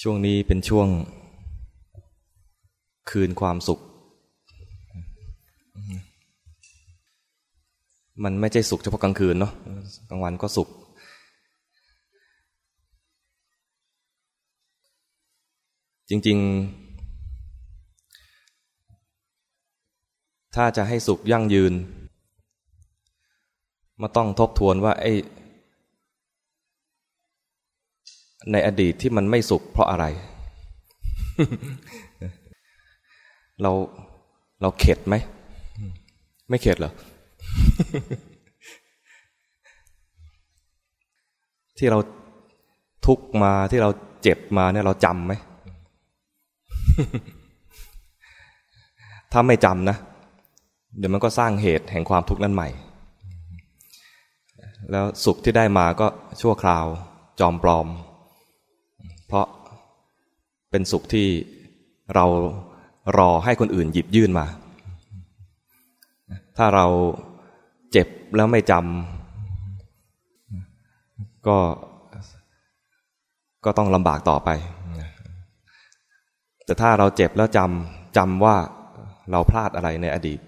ช่วงนี้เป็นช่วง คืนความสุข มันไม่ใช่สุขเฉพาะกลางคืนเนาะกลางวันก็สุข จริง ๆ ถ้าจะให้สุขยั่งยืนมาต้องทบทวนว่าไอ้ ในอดีตที่มันไม่สุขเพราะอะไร เราเราเข็ดไหม ไม่เข็ดเหรอ ที่เราทุกมาที่เราเจ็บมาเนี่ยเราจำไหม ถ้าไม่จำนะ เดี๋ยวมันก็สร้างเหตุแห่งความทุกข์นั้นใหม่ แล้วสุขที่ได้มาก็ชั่วคราว จอมปลอม ราะเป็นสุขที่เรารอให้คนอื่นหยิบยื่นมา ถ้าเราเจ็บแล้วไม่จำก็ก็ต้องลำบากต่อไป แต่ถ้าเราเจ็บแล้วจำจำว่าเราพลาดอะไรในอดีต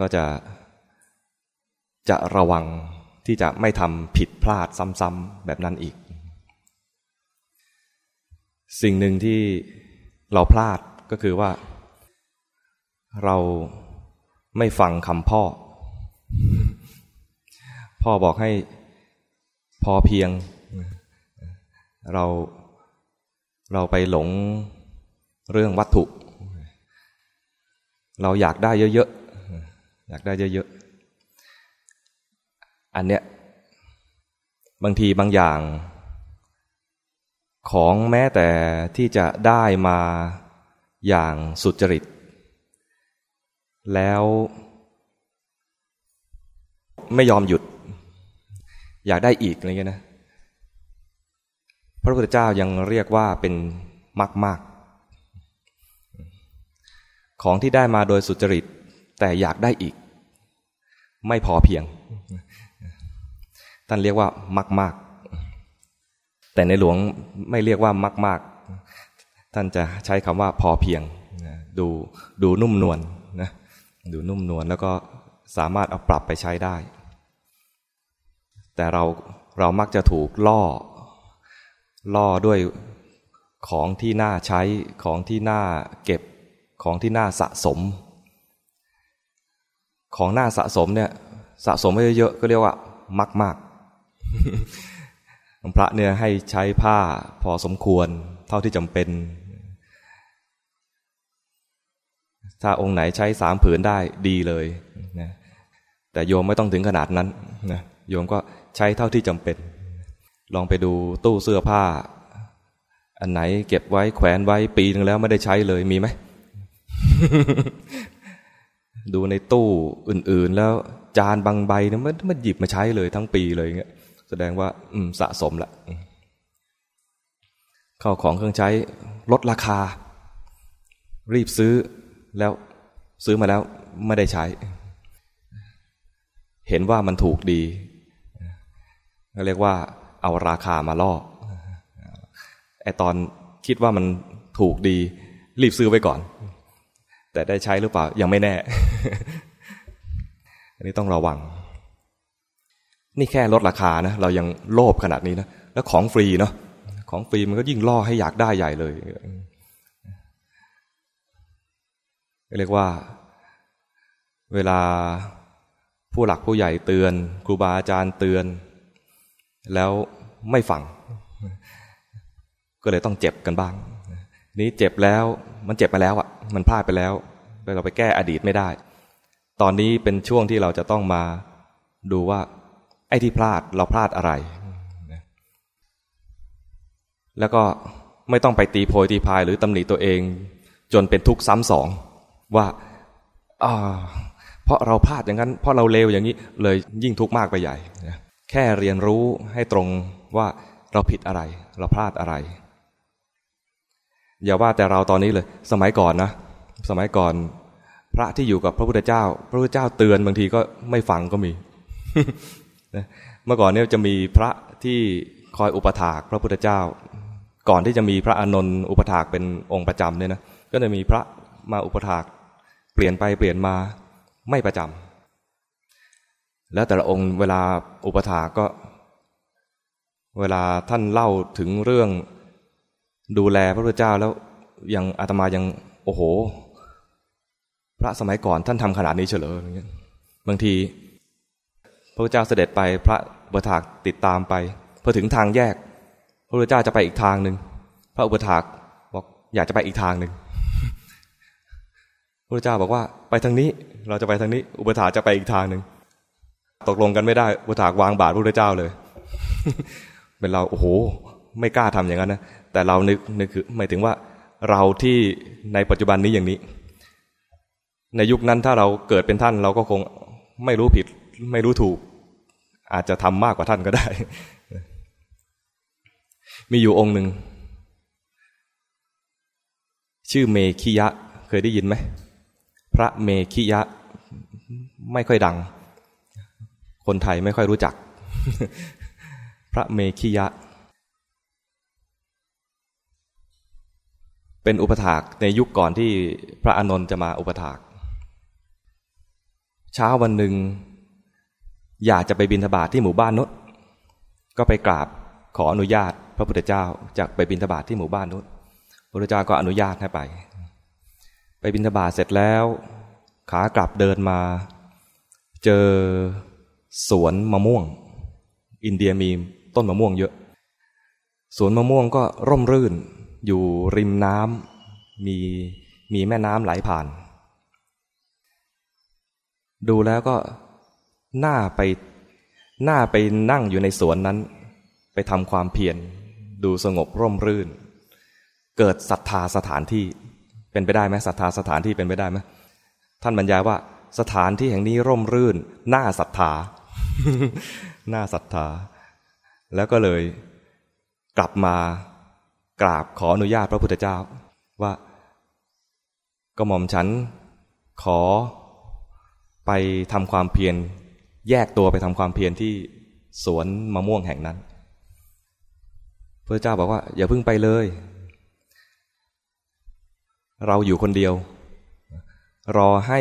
ก็จะจะระวังที่จะไม่ทำผิดพลาดซ้ำๆแบบนั้นอีก สิ่งหนึ่งที่เราพลาดก็คือว่า เราไม่ฟังคำพ่อ พ่อบอกให้พอเพียง เราเราไปหลงเรื่องวัตถุ เราอยากได้เยอะๆอยากได้เยอะๆอันเนี้ยบางทีบางอย่าง ของแม้แต่ที่จะได้มาอย่างสุจริต แล้วไม่ยอมหยุด อยากได้อีกอะไรเงี้ยนะพระพุทธเจ้ายังเรียกว่าเป็นมากมากของที่ได้มาโดยสุจริต แต่อยากได้อีก ไม่พอเพียง ท่านเรียกว่ามากมาก แต่ในหลวงไม่เรียกว่ามาก ๆ ท่านจะใช้คำว่าพอเพียงดูดูนุ่มนวลนะดูนุ่มนวลแล้วก็สามารถเอาปรับไปใช้ได้ แต่เราเรามักจะถูกล่อ ล่อด้วยของที่น่าใช้ของที่น่าเก็บของที่น่าสะสม ของน่าสะสมเนี่ยสะสมไว้เยอะๆก็เรียกว่ามากมาก องพระเนี่ยให้ใช้ผ้าพอสมควรเท่าที่จำเป็น ถ้าองค์ไหนใช้สามผืนได้ดีเลยนะแต่โยมไม่ต้องถึงขนาดนั้นนะโยมก็ใช้เท่าที่จำเป็น ลองไปดูตู้เสื้อผ้า อันไหนเก็บไว้แขวนไว้ปีนึงแล้วไม่ได้ใช้เลยมีไหม ดูในตู้อื่น ๆ แล้วจานบางใบเนี่ยมันมันหยิบมาใช้เลยทั้งปีเลยเงี้ย แสดงว่าสะสมละเข้าของเครื่องใช้ลดราคา รีบซื้อแล้วซื้อมาแล้วไม่ได้ใช้ เห็นว่ามันถูกดีเรียกว่าเอาราคามาล่อไอตอนคิดว่ามันถูกดี รีบซื้อไว้ก่อน แต่ได้ใช้หรือเปล่ายังไม่แน่ อันนี้ต้องระวัง นี่แค่ลดราคานะเรายังโลภขนาดนี้นะแล้วของฟรีเนาะของฟรีมันก็ยิ่งล่อให้อยากได้ใหญ่เลยเรียกว่า เวลาผู้หลักผู้ใหญ่เตือน ครูบาอาจารย์เตือน แล้วไม่ฟัง ก็เลยต้องเจ็บกันบ้าง นี้เจ็บแล้วมันเจ็บไปแล้วอะ มันพลาดไปแล้วเราไปแก้อดีตไม่ได้ ตอนนี้เป็นช่วงที่เราจะต้องมาดูว่า ไอ้ที่พลาดเราพลาดอะไร แล้วก็ไม่ต้องไปตีโพยตีพายหรือตำหนิตัวเอง จนเป็นทุกข์ซ้ำสอง ว่าเพราะเราพลาดอย่างนั้น เพราะเราเลวอย่างนี้เลยยิ่งทุกข์มากไปใหญ่แค่เรียนรู้ให้ตรงว่าเราผิดอะไร เราพลาดอะไร อย่าว่าแต่เราตอนนี้เลย สมัยก่อนนะ สมัยก่อน พระที่อยู่กับพระพุทธเจ้า พระพุทธเจ้าเตือนบางทีก็ไม่ฟังก็มี เมื่อก่อนเนี่ยจะมีพระที่คอยอุปถากพระพุทธเจ้า ก่อนที่จะมีพระอานนท์อุปถากเป็นองค์ประจำเนี่ยนะก็จะมีพระมาอุปถากเปลี่ยนไปเปลี่ยนมาไม่ประจำแล้วแต่ละองค์เวลาอุปถากก็ เวลาท่านเล่าถึงเรื่องดูแลพระพุทธเจ้าแล้วยังอาตมายังโอ้โห พระสมัยก่อนท่านทำขนาดนี้เฉลยอย่างเงี้ยบางที พระพุทธเจ้าเสด็จไปพระอุปถากติดตามไปพอถึงทางแยก พระพุทธเจ้าจะไปอีกทางหนึ่งพระอุปถากบอกอยากจะไปอีกทางหนึ่งพระเจ้าบอกว่าไปทางนี้เราจะไปทางนี้ อุปถาจะไปอีกทางหนึ่งตกลงกันไม่ได้อุปถาวางบาตรพระเจ้าเลย เป็นเราโอ้โห ไม่กล้าทำอย่างนั้นนะแต่เรานึกนึกคือหมายถึงว่าเราที่ในปัจจุบันนี้อย่างนี้ ในยุคนั้นถ้าเราเกิดเป็นท่านเราก็คงไม่รู้ผิดไม่รู้ถูก อาจจะทำมากกว่าท่านก็ได้ มีอยู่องค์หนึ่ง ชื่อเมคิยะ เคยได้ยินไหม พระเมขิยะไม่ค่อยดัง คนไทยไม่ค่อยรู้จัก พระเมขิยะ เป็นอุปถากในยุคก่อนที่พระอานนท์จะมาอุปถาก เช้าวันหนึ่ง อยากจะไปบินทบาทที่หมู่บ้านนู้นก็ไปกราบขออนุญาตพระพุทธเจ้าจากไปบินทบาทที่หมู่บ้านนู้นพระพุทธเจ้าก็อนุญาตให้ไป ไปบินทบาทเสร็จแล้ว ขากลับเดินมา เจอสวนมะม่วง อินเดียมีต้นมะม่วงเยอะ สวนมะม่วงก็ร่มรื่นอยู่ริมน้ำมีมีแม่น้ำไหลผ่าน ดูแล้วก็ หน่าไปหน่าไปนั่งอยู่ในสวนนั้น ไปทำความเพียรดูสงบร่มรื่น เกิดศรัทธาสถานที่เป็นไปได้ไหมศรัทธาสถานที่เป็นไปได้ไหมท่านบรรยายว่าสถานที่แห่งนี้ร่มรื่นหน่าศรัทธาหน่าศรัทธา แล้วก็เลยกลับมากราบขออนุญาตพระพุทธเจ้า ว่าก็หม่อมฉันขอไปทำความเพียร แยกตัวไปทำความเพียรที่สวนมะม่วงแห่งนั้น พระเจ้าบอกว่า อย่าเพิ่งไปเลย เราอยู่คนเดียว รอให้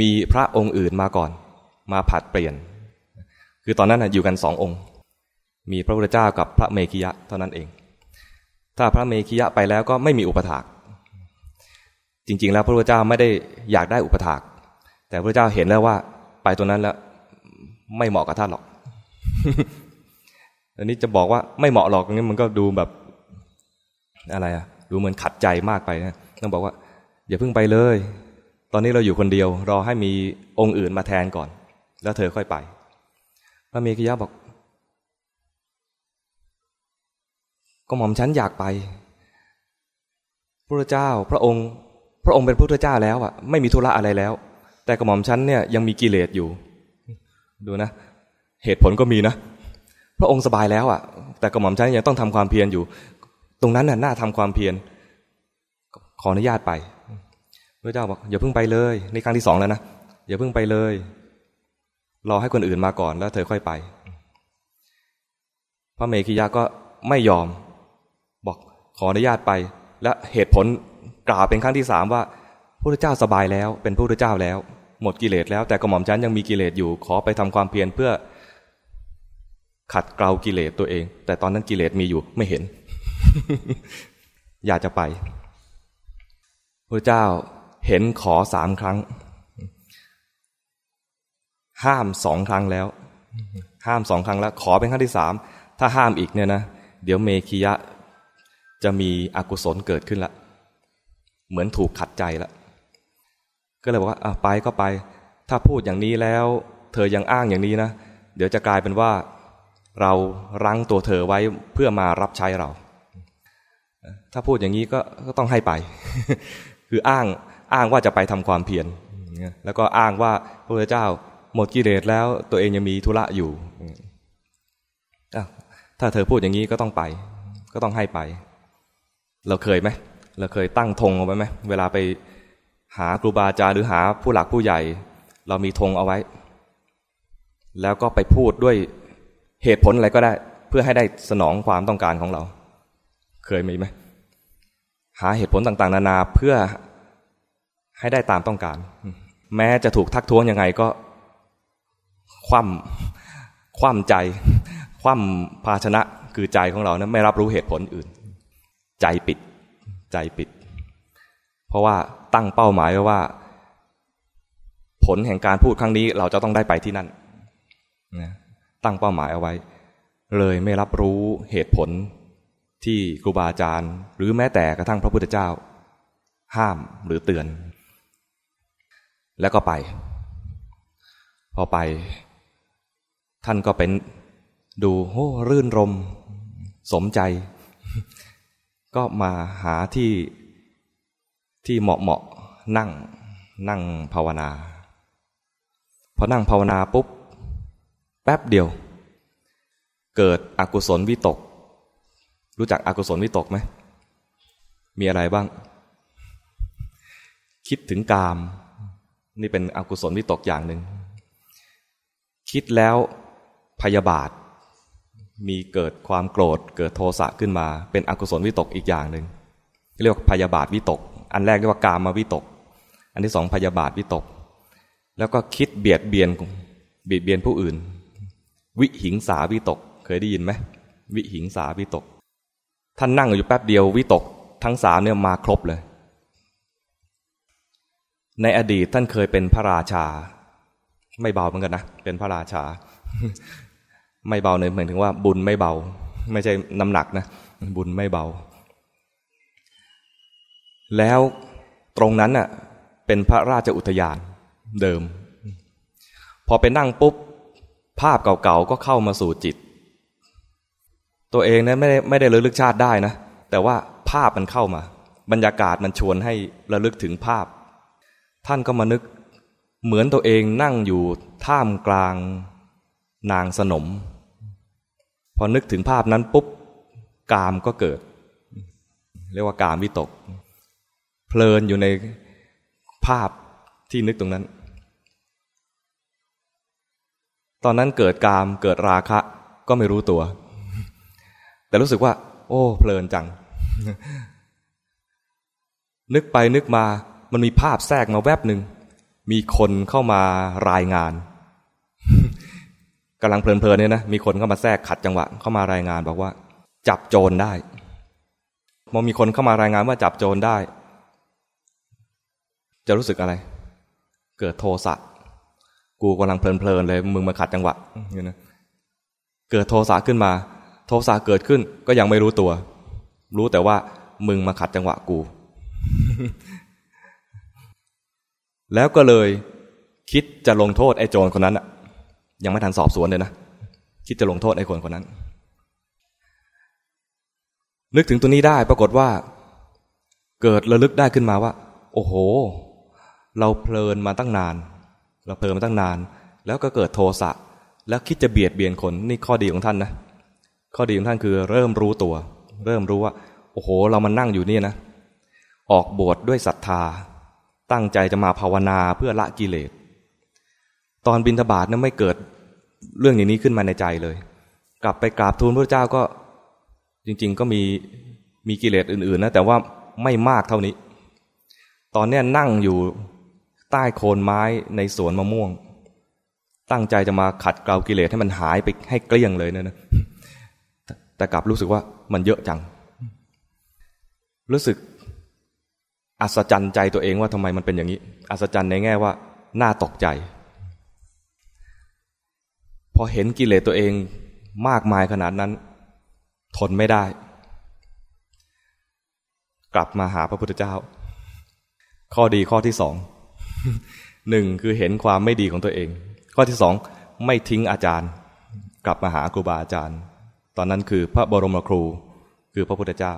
มีพระองค์อื่นมาก่อน มาผัดเปลี่ยน คือตอนนั้นอยู่กันสององค์ มีพระพุทธเจ้ากับพระเมขิยะเท่านั้นเอง ถ้าพระเมขิยะไปแล้วก็ไม่มีอุปถาก จริง ๆ แล้วพระพุทธเจ้าไม่ได้อยากได้อุปถาก แต่พระพุทธเจ้าเห็นแล้วว่า ไปตัวนั้นแล้ว ไม่เหมาะกับท่านหรอก อันนี้จะบอกว่าไม่เหมาะหรอกนี่มันก็ดูแบบอะไรอะดูเหมือนขัดใจมากไปนะต้องบอกว่า อย่าเพิ่งไปเลย ตอนนี้เราอยู่คนเดียว รอให้มีองค์อื่นมาแทนก่อน แล้วเธอค่อยไป พระเมขิยะบอก ก็หม่อมฉันอยากไปพระเจ้าพระองค์ พระองค์เป็นพระพุทธเจ้าแล้วอะไม่มีธุระอะไรแล้ว แต่กระหม่อมฉันเนี่ยยังมีกิเลสอยู่ ดูนะ เหตุผลก็มีนะ พระองค์สบายแล้วอะ แต่กระหม่อมฉันยังต้องทำความเพียรอยู่ ตรงนั้นน่ะน่าทำความเพียรขออนุญาตไปพระเจ้าบอกอย่าเพิ่งไปเลยในครั้งที่สองแล้วนะอย่าเพิ่งไปเลย รอให้คนอื่นมาก่อนแล้วเธอค่อยไป พระเมขิยะก็ไม่ยอม บอกขออนุญาตไป และเหตุผลกล่าวเป็นครั้งที่สามว่าพระเจ้าสบายแล้ว เป็นพระพุทธเจ้าแล้ว หมดกิเลสแล้ว แต่กระหม่อมฉันยังมีกิเลสอยู่ขอไปทำความเพียรเพื่อขัดเกลากิเลสตัวเอง แต่ตอนนั้นกิเลสมีอยู่ไม่เห็น อยากจะไปพระเจ้าเห็นขอสามครั้ง ห้ามสองครั้งแล้ว ห้ามสองครั้งแล้ว ขอเป็นครั้งที่สามถ้าห้ามอีกเนี่ยนะเดี๋ยวเมคียะจะมีอกุศลเกิดขึ้นละ เหมือนถูกขัดใจละ ก็เลยบอกว่าไปก็ไป ถ้าพูดอย่างนี้แล้ว เธอยังอ้างอย่างนี้นะ เดี๋ยวจะกลายเป็นว่าเรารั้งตัวเธอไว้เพื่อมารับใช้เรา ถ้าพูดอย่างนี้ก็ก็ต้องให้ไป คืออ้างอ้างว่าจะไปทำความเพียรแล้วก็อ้างว่าพระพุทธเจ้าหมดกิเลสแล้วตัวเองยังมีธุระอยู่ถ้าเธอพูดอย่างนี้ก็ต้องไป ก็ต้องให้ไป เราเคยไหมเราเคยตั้งธงเอาไว้ไหมเวลาไป หาครูบาอาจารย์หรือหาผู้หลักผู้ใหญ่ เรามีธงเอาไว้ แล้วก็ไปพูดด้วยเหตุผลอะไรก็ได้ เพื่อให้ได้สนองความต้องการของเรา เคยมีไหมหาเหตุผลต่างๆ นานาเพื่อให้ได้ตามต้องการ แม้จะถูกทักท้วงยังไงก็ คว่ำคว่ำใจ คว่ำภาชนะคือใจของเรานะไม่รับรู้เหตุผลอื่น ใจปิด ใจปิด เพราะว่า ตั้งเป้าหมายไว้ว่า ผลแห่งการพูดครั้งนี้ เราจะต้องได้ไปที่นั่นนะตั้งเป้าหมายเอาไว้ เลยไม่รับรู้เหตุผลที่ครูบาอาจารย์ หรือแม้แต่กระทั่งพระพุทธเจ้า ห้ามหรือเตือน แล้วก็ไป พอไป ท่านก็เป็นดูโอ้รื่นรม สมใจ ก็มาหาที่ ที่เหมาะเหมาะนั่งนั่งภาวนา พอนั่งภาวนาปุ๊บ แป๊บเดียว เกิดอกุศลวิตก รู้จักอกุศลวิตกไหม มีอะไรบ้าง คิดถึงกาม นี่เป็นอกุศลวิตกอย่างหนึ่ง คิดแล้วพยาบาท มีเกิดความโกรธ เกิดโทสะขึ้นมา เป็นอกุศลวิตกอีกอย่างหนึ่งเรียกว่าพยาบาทวิตก อันแรกเรียกว่ากามมาวิตก อันที่สองพยาบาทวิตก แล้วก็คิดเบียดเบียนเบียดเบียนผู้อื่น วิหิงสาวิตก เคยได้ยินไหมวิหิงสาวิตก ท่านนั่งอยู่แป๊บเดียววิตก ทั้งสามเนี่ยมาครบเลย ในอดีตท่านเคยเป็นพระราชา ไม่เบาเหมือนกันนะเป็นพระราชา ไม่เบาเนยหมายถึงว่าบุญไม่เบา ไม่ใช่น้ำหนักนะบุญไม่เบา แล้วตรงนั้นน่ะเป็นพระราชอุทยานเดิม พอไปนั่งปุ๊บ ภาพเก่าๆก็เข้ามาสู่จิต ตัวเองนั้นไม่ได้ไม่ได้ระลึกชาติได้นะ แต่ว่าภาพมันเข้ามา บรรยากาศมันชวนให้ระลึกถึงภาพ ท่านก็มานึกเหมือนตัวเองนั่งอยู่ท่ามกลางนางสนม พอนึกถึงภาพนั้นปุ๊บ กามก็เกิด เรียกว่ากามวิตก เพลินอยู่ในภาพที่นึกตรงนั้น ตอนนั้นเกิดกามเกิดราคะ ก็ไม่รู้ตัว แต่รู้สึกว่า โอ้ เพลินจัง นึกไปนึกมา มันมีภาพแทรกมาแวบหนึ่ง มีคนเข้ามารายงานกำลังเพลินๆเนี่ยนะ มีคนเข้ามาแทรกขัดจังหวะ เข้ามารายงานบอกว่า จับโจรได้ มอมีคนเข้ามารายงานว่าจับโจรได้ จะรู้สึกอะไร เกิดโทสะกูกำลังเพลินๆเลย มึงมาขัดจังหวะอย่นะเกิดโทสะขึ้นมา โทสะเกิดขึ้น ก็ยังไม่รู้ตัว รู้แต่ว่า มึงมาขัดจังหวะกู แล้วก็เลย คิดจะลงโทษไอ้โจรคนนั้นอะยังไม่ทันสอบสวนเลยนะคิดจะลงโทษไอ้คนคนนั้น นึกถึงตัวนี้ได้ปรากฏว่า เกิดระลึกได้ขึ้นมาว่า โอ้โห เราเพลินมาตั้งนาน เราเพลินมาตั้งนาน แล้วก็เกิดโทสะแล้วคิดจะเบียดเบียนคนนี่ข้อดีของท่านนะข้อดีของท่านคือเริ่มรู้ตัว เริ่มรู้ว่า โอ้โห เรามานั่งอยู่นี่นะ ออกบวชดด้วยศรัทธา ตั้งใจจะมาภาวนาเพื่อละกิเลส ตอนบินทบาทนั้นไม่เกิดเรื่องอย่างนี้ขึ้นมาในใจเลย กลับไปกราบทูลพระเจ้าก็จริง ๆ ก็มีมีกิเลสอื่น ๆ นะ แต่ว่าไม่มากเท่านี้ ตอนนี้นั่งอยู่ ใต้โคนไม้ในสวนมะม่วง ตั้งใจจะมาขัดเกลากิเลสให้มันหายไปให้เกลี้ยงเลยเนะนะแต่กลับรู้สึกว่ามันเยอะจัง รู้สึกอัศจรรย์ใจตัวเองว่าทำไมมันเป็นอย่างนี้ อัศจรรย์ในแง่ว่าน่าตกใจ พอเห็นกิเลสตัวเองมากมายขนาดนั้น ทนไม่ได้ กลับมาหาพระพุทธเจ้า ข้อดีข้อที่สอง หนึ่งคือเห็นความไม่ดีของตัวเอง ข้อที่สองไม่ทิ้งอาจารย์ กลับมาหาครูบาอาจารย์ ตอนนั้นคือพระบรมครู คือพระพุทธเจ้า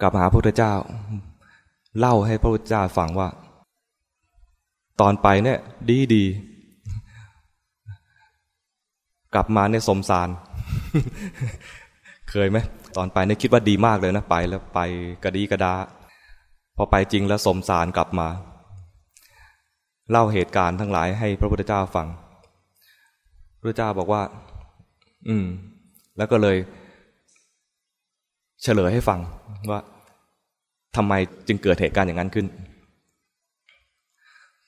กลับมาหาพระพุทธเจ้า เล่าให้พระพุทธเจ้าฟังว่า ตอนไปเนี่ยดีดีกลับมาเนี่ยสมสาร เคยไหมตอนไปเนี่ยคิดว่าดีมากเลยนะไปแล้วไปกระดีกระดา พอไปจริงแล้วสมสารกลับมา เล่าเหตุการณ์ทั้งหลายให้พระพุทธเจ้าฟัง พระเจ้าบอกว่า อืม แล้วก็เลยเฉลยให้ฟังว่าทำไมจึงเกิดเหตุการณ์อย่างนั้นขึ้น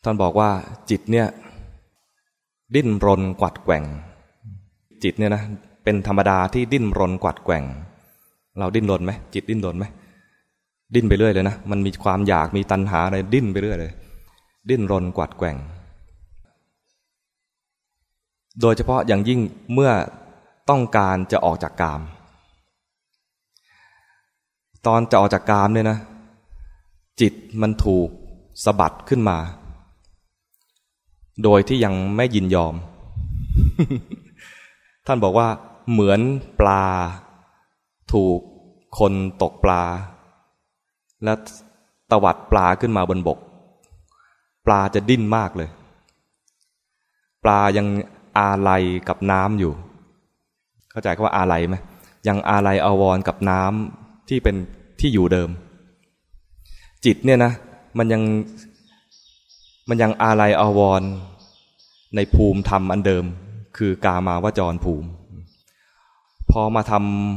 ท่านบอกว่าจิตเนี่ยดิ้นรนกวัดแกว่ง จิตเนี่ยนะเป็นธรรมดาที่ดิ้นรนกวัดแกว่ง เราดิ้นรนไหมจิตดิ้นรนไหมดิ้นไปเรื่อยเลยนะมันมีความอยากมีตัณหาอะไรดิ้นไปเรื่อยเลย ดิ้นรนกวัดแกว่ง โดยเฉพาะอย่างยิ่งเมื่อต้องการจะออกจากกาม ตอนจะออกจากกามเนี่ยนะ จิตมันถูกสะบัดขึ้นมา โดยที่ยังไม่ยินยอม ท่านบอกว่าเหมือนปลา ถูกคนตกปลา และตวัดปลาขึ้นมาบนบก ปลาจะดิ้นมากเลย ปลายังอาลัยกับน้ำอยู่ เข้าใจว่าอาลัยไหมยังอาลัยอาวรกับน้ำที่เป็นที่อยู่เดิม จิตเนี่ยนะ มันยังมันยังอาลัยอาวรในภูมิธรรมอันเดิม คือกามาวจรภูมิ พอมาท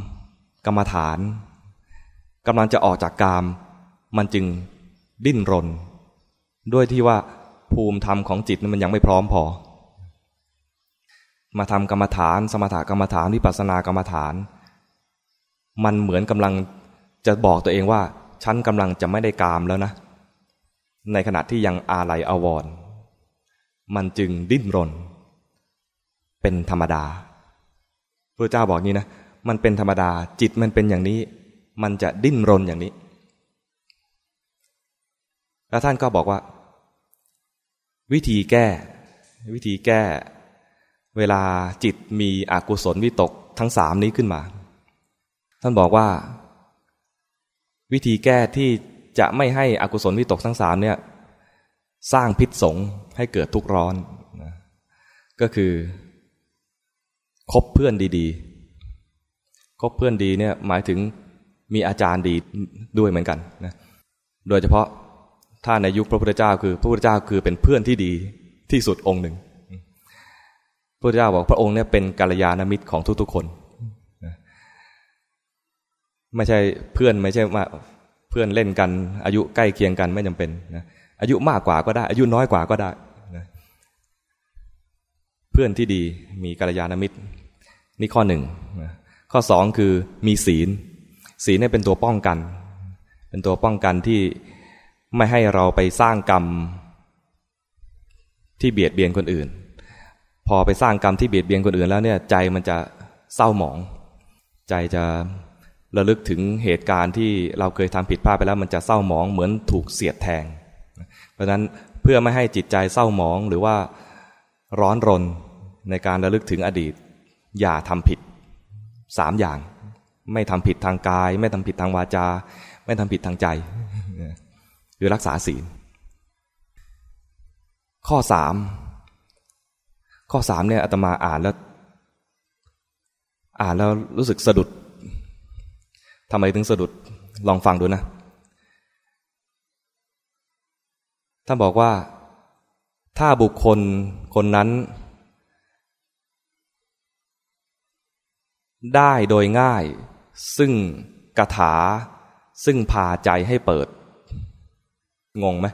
ำกรรมฐานกำลังจะออกจากกาม มันจึงดิ้นรน ด้วยที่ว่าภูมิธรรมของจิตมันยังไม่พร้อมพอ มาทำกรรมฐาน สมถกรรมฐานวิปัสสนากรรมฐาน มันเหมือนกำลังจะบอกตัวเองว่า ฉันกำลังจะไม่ได้กามแล้วนะ ในขณะที่ยังอาลัยอาวรณ์มันจึงดิ้นรน เป็นธรรมดาพระเจ้าบอกนี้นะ มันเป็นธรรมดาจิตมันเป็นอย่างนี้ มันจะดิ้นรนอย่างนี้ แล้วท่านก็บอกว่า วิธีแก้ วิธีแก้ เวลาจิตมีอกุศลวิตกทั้งสามนี้ขึ้นมา ท่านบอกว่า วิธีแก้ที่จะไม่ให้อกุศลวิตกทั้งสามเนี่ย สร้างพิษสงให้เกิดทุกร้อนนะก็คือคบเพื่อนดีๆคบเพื่อนดีเนี่ยหมายถึงมีอาจารย์ดีด้วยเหมือนกันนะโดยเฉพาะ ถ้าในยุคพระพุทธเจ้าคือพระพุทธเจ้าคือเป็นเพื่อนที่ดีที่สุดองค์หนึ่งพระเจ้าบอกพระองค์เนี่ยเป็นกัลยาณมิตรของทุกๆคน ไม่ใช่เพื่อนไม่ใช่ว่าเพื่อนเล่นกัน อายุใกล้เคียงกันไม่จำเป็นนะอายุมากกว่าก็ได้ อายุน้อยกว่าก็ได้นะเพื่อนที่ดีมีกัลยาณมิตร นี่ข้อหนึ่งนะข้อสองคือมีศีล ศีลเนี่ยเป็นตัวป้องกัน เป็นตัวป้องกันที่ ไม่ให้เราไปสร้างกรรม ที่เบียดเบียนคนอื่น พอไปสร้างกรรมที่เบียดเบียนคนอื่นแล้วเนี่ยใจมันจะเศร้าหมอง ใจจะระลึกถึงเหตุการณ์ที่เราเคยทำผิดพลาดไปแล้วมันจะเศร้าหมองเหมือนถูกเสียดแทง เพราะฉะนั้นเพื่อไม่ให้จิตใจเศร้าหมองหรือว่าร้อนรนในการระลึกถึงอดีต อย่าทำผิดสามอย่าง ไม่ทำผิดทางกาย ไม่ทำผิดทางวาจา ไม่ทำผิดทางใจ คือรักษาศีล ข้อสามข้อสามเนี่ยอาตมาอ่านแล้ว อ่านแล้วรู้สึกสะดุดทำไมถึงสะดุดลองฟังดูนะท่านบอกว่าถ้าบุคคลคนนั้น ได้โดยง่าย ซึ่งกถา ซึ่งพาใจให้เปิด งงไหม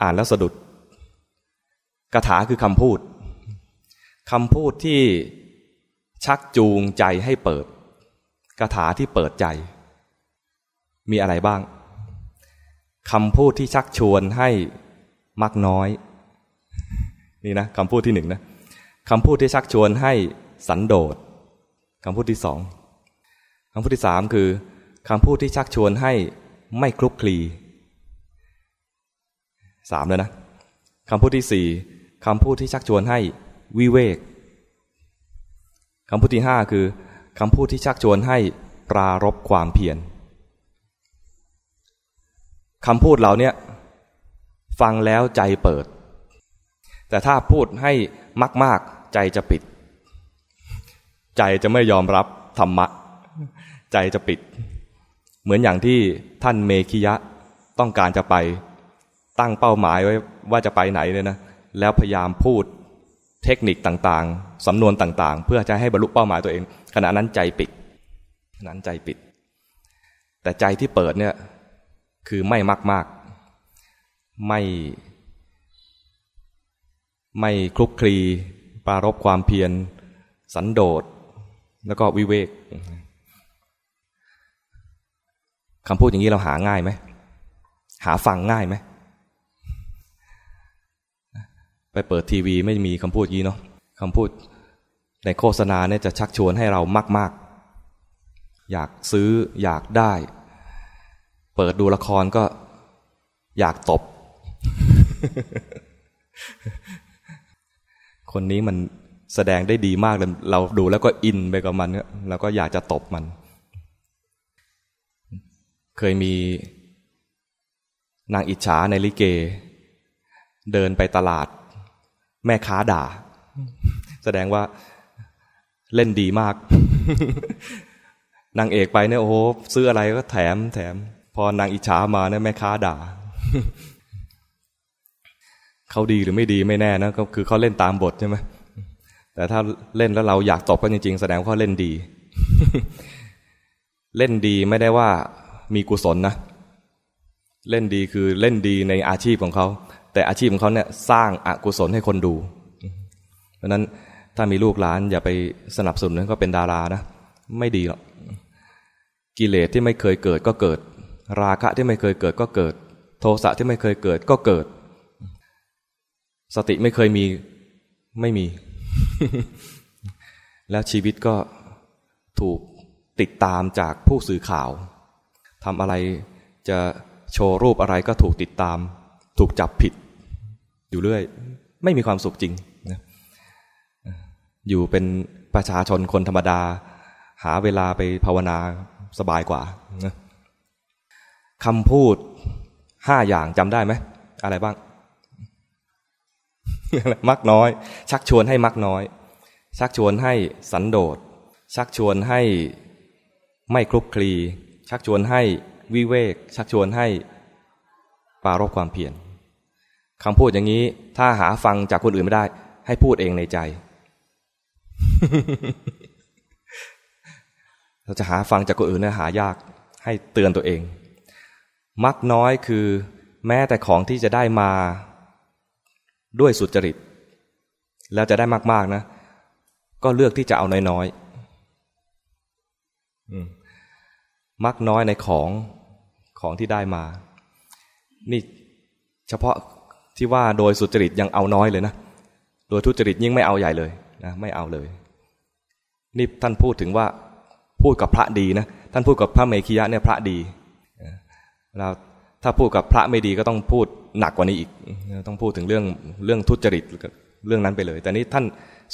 อ่านแล้วสะดุดกถาคือคำพูดคำพูดที่ชักจูงใจให้เปิดคาถาที่เปิดใจ มีอะไรบ้างคำพูดที่ชักชวนให้มักน้อย นี่นะคำพูดที่หนึ่งนะคำพูดที่ชักชวนให้สันโดษคำพูดที่สองคำพูดที่สามคือคำพูดที่ชักชวนให้ไม่คลุกคลี สามเลยนะคำพูดที่สี่คำพูดที่ชักชวนให้วิเวกคำพูดที่ห้าคือคำพูดที่ชักชวนให้ปรารบความเพียรคำพูดเหล่านี้ฟังแล้วใจเปิด แต่ถ้าพูดให้มาก ๆ ใจจะปิด ใจจะไม่ยอมรับธรรมะ ใจจะปิด เหมือนอย่างที่ท่านเมคิยะต้องการจะไป ตั้งเป้าหมายไว้ว่าจะไปไหนเลยนะ แล้วพยายามพูดเทคนิคต่างๆ สำนวนต่างๆ เพื่อจะให้บรรลุเป้าหมายตัวเอง ขณะนั้นใจปิด ขณะนั้นใจปิด แต่ใจที่เปิดเนี่ยคือไม่มากมากไม่ ไม่คลุกคลี ปารบความเพียร สันโดษ แล้วก็วิเวกคำพูดอย่างนี้เราหาง่ายไหม หาฟังง่ายไหม ไปเปิดทีวีไม่มีคำพูดยี้เนาะคำพูดในโฆษณาเนี่ยจะชักชวนให้เรามาก ๆ อยากซื้ออยากได้ เปิดดูละครก็อยากตบ คนนี้มันแสดงได้ดีมากเลยเราดูแล้วก็อินไปกับมันเนี่ยเราก็อยากจะตบมัน เคยมีนางอิจฉาในลิเก เดินไปตลาด แม่ค้าด่า แสดงว่าเล่นดีมากนางเอกไปเนี่ยโอ้โหซื้ออะไรก็แถม แถม พอนางอิจฉามาเนี่ยแม่ค้าด่าเขาดีหรือไม่ดีไม่แน่นะก็คือเขาเล่นตามบทใช่ไหมแต่ถ้าเล่นแล้วเราอยากตบก็จริงๆ แสดงว่าเขาเล่นดี เล่นดีไม่ได้ว่ามีกุศลนะ เล่นดีคือเล่นดีในอาชีพของเขา แต่อาชีพของเขาเนี่ยสร้างอากุศลให้คนดู เพราะนั้นถ้ามีลูกหลานอย่าไปสนับสนุนให้เขาเป็นดารานะไม่ดีหรอกกิเลสที่ไม่เคยเกิดก็เกิด ราคะที่ไม่เคยเกิดก็เกิด โทสะที่ไม่เคยเกิดก็เกิด สติไม่เคยมีไม่มี แล้วชีวิตก็ถูกติดตามจากผู้สื่อข่าวทำอะไรจะโชว์รูปอะไรก็ถูกติดตาม ถูกจับผิด อยู่เรื่อย ไม่มีความสุขจริงนะอยู่เป็นประชาชนคนธรรมดา หาเวลาไปภาวนาสบายกว่านะคำพูดห้าอย่างจำได้ไหม อะไรบ้าง มักน้อย ชักชวนให้มักน้อย ชักชวนให้สันโดษ ชักชวนให้ไม่คลุกคลี ชักชวนให้วิเวก ชักชวนให้ปารบความเพียร คำพูดอย่างนี้ ถ้าหาฟังจากคนอื่นไม่ได้ ให้พูดเองในใจ เราจะหาฟังจากคนอื่นเนี่ยหายาก ให้เตือนตัวเอง มักน้อยคือ แม้แต่ของที่จะได้มาด้วยสุจริต แล้วจะได้มากๆนะ ก็เลือกที่จะเอาน้อยๆมักน้อยในของของที่ได้มา นี่เฉพาะ ที่ว่าโดยสุจริตยังเอาน้อยเลยนะ โดยทุจริตยิ่งไม่เอาใหญ่เลยนะไม่เอาเลย นี่ท่านพูดถึงว่าพูดกับพระดีนะ ท่านพูดกับพระเมขียะเนี่ยพระดีเราถ้าพูดกับพระไม่ดีก็ต้องพูดหนักกว่านี้อีก ต้องพูดถึงเรื่องเรื่องทุจริตเรื่องนั้นไปเลย แต่นี้ท่าน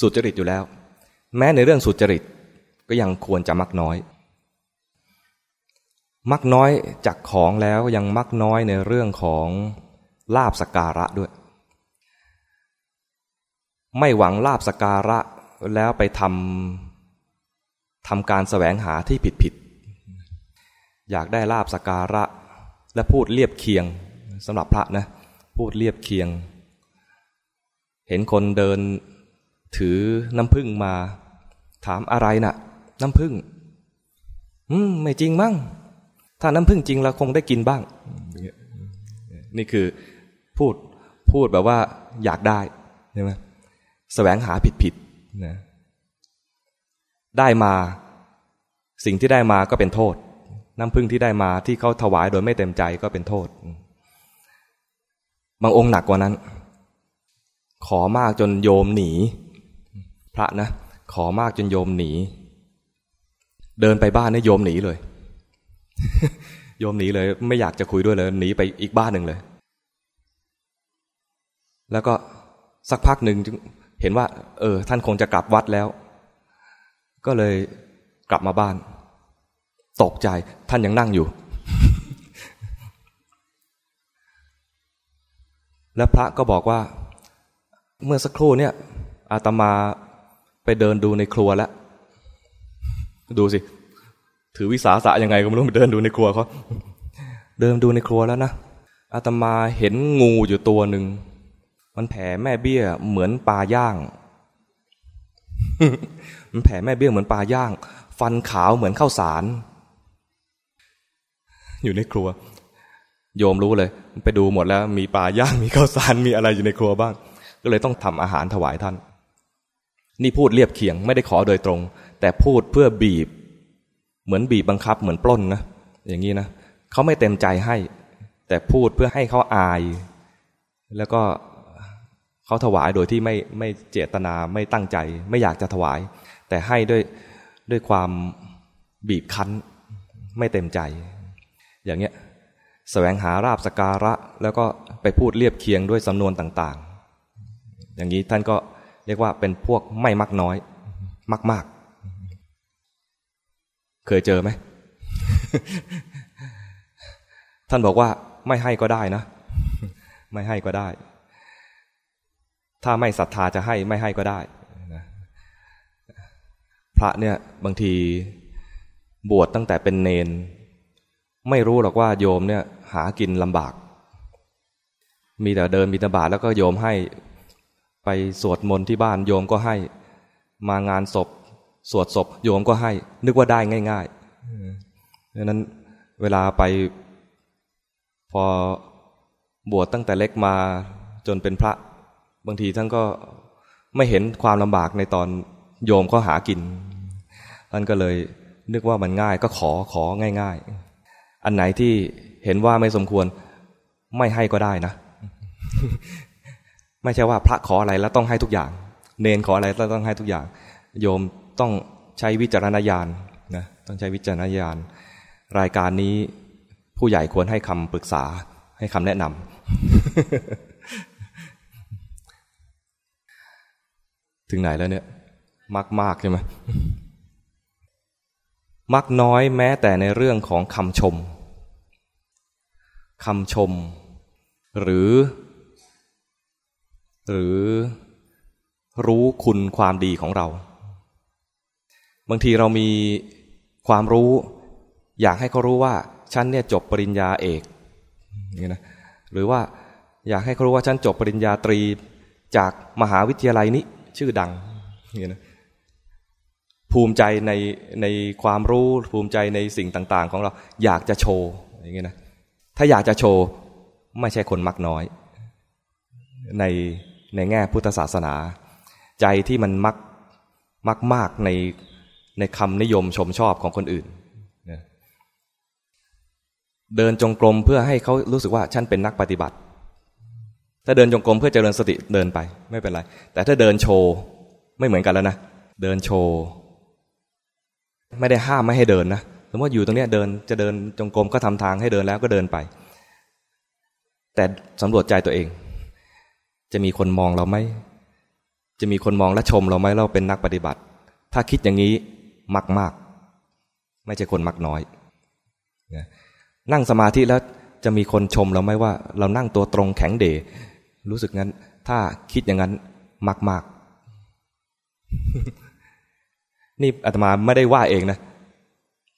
สุจริตอยู่แล้ว แม้ในเรื่องสุจริตก็ยังควรจะมักน้อย มักน้อยจากของแล้วยังมักน้อยในเรื่องของ ลาบสการะด้วย ไม่หวังลาบสการะแล้วไปทำทำการแสวงหาที่ผิดผิดอยากได้ลาบสการะ และพูดเรียบเคียงสำหรับพระนะ พูดเรียบเคียง เห็นคนเดินถือน้ำพึ่งมา ถามอะไรนะ่ะ น้ำพึ่ง อืม ไม่จริงมั้ง ถ้าน้ำพึ่งจริงเราคงได้กินบ้าง นี่คือ พูดพูดแบบว่าอยากได้ใช่ไหมแสวงหาผิดผิดนะได้มาสิ่งที่ได้มาก็เป็นโทษ น้ำพึ่งที่ได้มาที่เขาถวายโดยไม่เต็มใจก็เป็นโทษ บางองค์หนักกว่านั้น ขอมากจนโยมหนี พระนะ ขอมากจนโยมหนี เดินไปบ้านนี่โยมหนีเลย โยมหนีเลย ไม่อยากจะคุยด้วยเลยหนีไปอีกบ้านหนึ่งเลย แล้วก็สักพักหนึ่งเห็นว่า เออ ท่านคงจะกลับวัดแล้ว ก็เลยกลับมาบ้าน ตกใจท่านยังนั่งอยู่ แล้วพระก็บอกว่า เมื่อสักครู่เนี่ย อาตมาไปเดินดูในครัวแล้ว ดูสิ ถือวิสาสะยังไงก็ไม่รู้ไปเดินดูในครัวเขาเดินดูในครัวแล้วนะอาตมาเห็นงูอยู่ตัวหนึ่ง มันแผ่แม่เบี้ยเหมือนปลาย่าง มันแผ่แม่เบี้ยเหมือนปลาย่าง ฟันขาวเหมือนข้าวสาร อยู่ในครัว โยมรู้เลย ไปดูหมดแล้ว มีปลาย่าง มีข้าวสาร มีอะไรอยู่ในครัวบ้าง ก็เลยต้องทำอาหารถวายท่าน นี่พูดเรียบเคียงไม่ได้ขอโดยตรง แต่พูดเพื่อบีบ เหมือนบีบบังคับเหมือนปล้นนะ อย่างนี้นะเขาไม่เต็มใจให้ แต่พูดเพื่อให้เขาอาย แล้วก็ เขาถวายโดยที่ไม่ไม่เจตนาไม่ตั้งใจ ไม่อยากจะถวาย แต่ให้ด้วยด้วยความบีบคั้น ไม่เต็มใจ อย่างเงี้ยแสวงหาราบสการะ แล้วก็ไปพูดเรียบเคียงด้วยสำนวนต่างๆ อย่างนี้ท่านก็เรียกว่าเป็นพวกไม่มักน้อยมักมากเคยเจอไหม ท่านบอกว่าไม่ให้ก็ได้นะ ไม่ให้ก็ได้ ถ้าไม่ศรัทธาจะให้ไม่ให้ก็ได้นะพระเนี่ยบางทีบวชตั้งแต่เป็นเนน ไม่รู้หรอกว่าโยมเนี่ยหากินลำบาก มีแต่เดินบิณฑบาตแล้วก็โยมให้ไปสวดมนต์ที่บ้านโยมก็ให้ มางานศพ สวดศพ โยมก็ให้ นึกว่าได้ง่ายๆดังนั้นเวลาไปพอบวชตั้งแต่เล็กมาจนเป็นพระ บางทีท่านก็ไม่เห็นความลำบากในตอนโยมก็หากินท่านก็เลยนึกว่ามันง่ายก็ขอของ่าย ๆ อันไหนที่เห็นว่าไม่สมควรไม่ให้ก็ได้นะ ไม่ใช่ว่าพระขออะไรแล้วต้องให้ทุกอย่าง เนนขออะไรแล้วต้องให้ทุกอย่าง โยมต้องใช้วิจารณญาณนะต้องใช้วิจารณญาณ รายการนี้ผู้ใหญ่ควรให้คำปรึกษาให้คำแนะนำ ถึงไหนแล้วเนี่ยมักมากใช่ไหมมักน้อยแม้แต่ในเรื่องของคำชมคำชม หรือ หรือรู้คุณความดีของเรา บางทีเรามีความรู้ อยากให้เขารู้ว่า ฉันเนี่ยจบปริญญาเอกนี่นะหรือว่าอยากให้เขารู้ว่าฉันจบปริญญาตรีจากมหาวิทยาลัยนี้ ชื่อดังนี่นะภูมิใจในในความรู้ภูมิใจในสิ่งต่าง ๆ ของเราอยากจะโชว์อย่างเงี้ยนะถ้าอยากจะโชว์ไม่ใช่คนมักน้อย ในในแง่พุทธศาสนา ใจที่มันมักมักมากในในคำนิยมชมชอบของคนอื่น เดินจงกรมเพื่อให้เขารู้สึกว่าฉันเป็นนักปฏิบัติ ถ้าเดินจงกรมเพื่อเจริญสติเดินไปไม่เป็นไร แต่ถ้าเดินโชว์ไม่เหมือนกันแล้วนะ เดินโชว์ไม่ได้ห้ามไม่ให้เดินนะสมมติอยู่ตรงนี้เดินจะเดินจงกรมก็ทำทางให้เดินแล้วก็เดินไป แต่สำรวจใจตัวเอง จะมีคนมองเราไหมจะมีคนมองและชมเราไหมเราเป็นนักปฏิบัติ ถ้าคิดอย่างนี้มักมาก ไม่ใช่คนมักน้อยนั่งสมาธิแล้วจะมีคนชมเราไหมว่า เรานั่งตัวตรงแข็งเด รู้สึกงั้น ถ้าคิดอย่างนั้นมากมากนี่อาตมาไม่ได้ว่าเองนะ